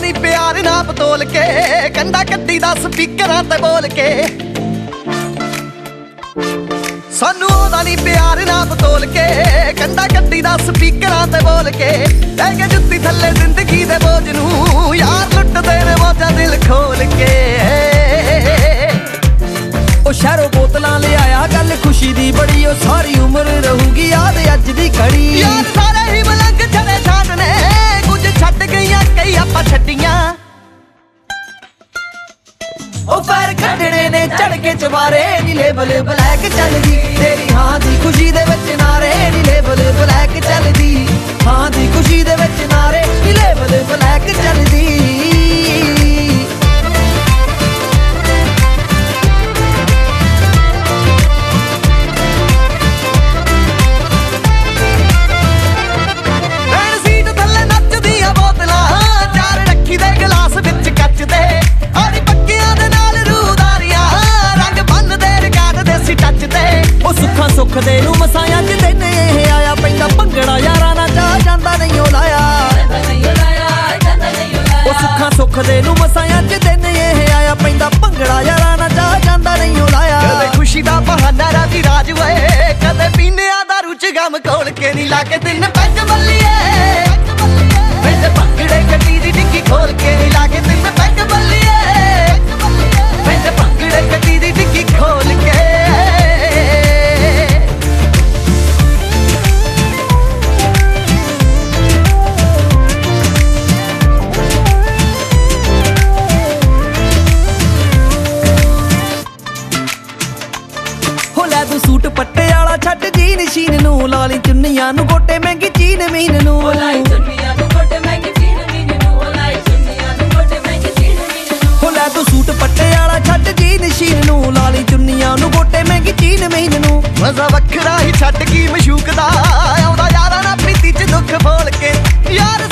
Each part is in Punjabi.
ਨਹੀਂ ਪਿਆਰ ਨਾ ਬਤੋਲ ਕੇ, ਕੰਡਾ ਕੱਢੀ ਦਾ ਸਪੀਕਰਾਂ ਤੇ ਬੋਲ ਕੇ। ਸਾਨੂੰ ਉਹਦਾ ਨਹੀਂ ਪਿਆਰ ਨਾ ਬਤੋਲ ਕੇ, ਕੰਡਾ ਕੱਢੀ ਦਾ ਸਪੀਕਰਾਂ ਤੇ ਬੋਲ ਕੇ। ਲੈ ਕੇ ਜੁੱਤੀ ਥੱਲੇ ਜ਼ਿੰਦਗੀ ਦੇ ਬੋਝ ਨੂੰ, ਯਾਰ ਲੁੱਟਦੇ ਨੇ ਮੋਜਾ ਦਿਲ ਖੋਲ ਕੇ। ਉਹ ਸ਼ਹਿਰੋਂ ਬੋਤਲਾਂ ਲਿਆਇਆ ਗੱਲ ਖੁਸ਼ੀ ਦੀ ਬੜੀ, ਉਹ ਸਾਰੀ ਉਮਰ ਰਹੂਗੀ ਯਾਦ ਅੱਜ ਦੀ ਘੜੀ। ਯਾਰ ਕੇ ਚਵਾਰੇ ਨੀ ਲੇਬਲ ਬਲੈਕ ਚੱਲਦੀ। ਮਸਾਇਆ ਚ ਆਇਆ ਪੈਂਦਾ ਭੰਗੜਾ, ਯਾਰਾਂ ਨਾਲ ਜਾ ਜਾਂਦਾ ਨਹੀਂ ਉਹ ਲਾਇਆ। ਉਹ ਸੁੱਖਾਂ ਸੁੱਖ ਦੇ ਨੂੰ ਮਸਾਇਆ ਚ ਦਿਨ ਇਹ ਆਇਆ ਪੈਂਦਾ ਭੰਗੜਾ, ਯਾਰਾਂ ਨਾਲ ਜਾ ਜਾਂਦਾ ਨਹੀਂ ਉਹ ਲਾਇਆ। ਕਦੇ ਖੁਸ਼ੀ ਦਾ ਬਹਾਨਾ ਰਾਤੀ ਰਾਜ ਵੇ ਕਦੇ ਪੀਨਿਆਂ ਦਾ ਰੁਚ ਗਮ ਕੋਲ ਕੇ ਨਹੀਂ ਲਾ ਕੇ ਦਿਨ ਪੈਜ ਬੱਲੀਏ ਛੱਡ ਜੀ ਨਸ਼ੀਨ ਨੂੰ ਲਾ ਲਈ ਚੁੰਨੀਆਂ ਨੂੰ ਗੋਟੇ ਮਹਿੰਗੀ ਚੀਨ ਮੀਨ ਨੂੰ ਲੈ ਤੂੰ ਸੂਟ ਪੱਟੇ ਵਾਲਾ ਛੱਡ ਜੀ ਨਸ਼ੀਨ ਨੂੰ ਲਾ ਲਈ ਚੁੰਨੀਆਂ ਨੂੰ ਗੋਟੇ ਮਹਿੰਗੀ ਚੀਨ ਮੀਨ ਨੂੰ। ਮਜ਼ਾ ਵੱਖਰਾ ਹੀ ਛੱਡ ਕੀ ਮਸ਼ੂਕ ਦਾ ਆਉਂਦਾ ਯਾਰਾਂ ਨਾਲ ਪ੍ਰੀਤੀ ਚ ਦੁੱਖ ਫੋਲ ਕੇ ਯਾਰ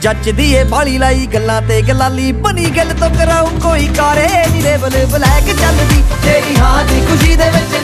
ਜੱਜਦੀ ਏ ਬਾਲੀ ਲਾਈ, ਗੱਲਾਂ ਤੇ ਗਲਾਲੀ ਬਣੀ ਗੱਲ ਤੋਂ ਕਰਾਉ ਕੋਈ ਕਾਰੇ ਨੀ ਲੇਬਲ ਬਲੈਕ ਚੱਲਦੀ ਤੇਰੀ ਹਾਂ ਦੀ ਖੁਸ਼ੀ ਦੇ ਵਿੱਚ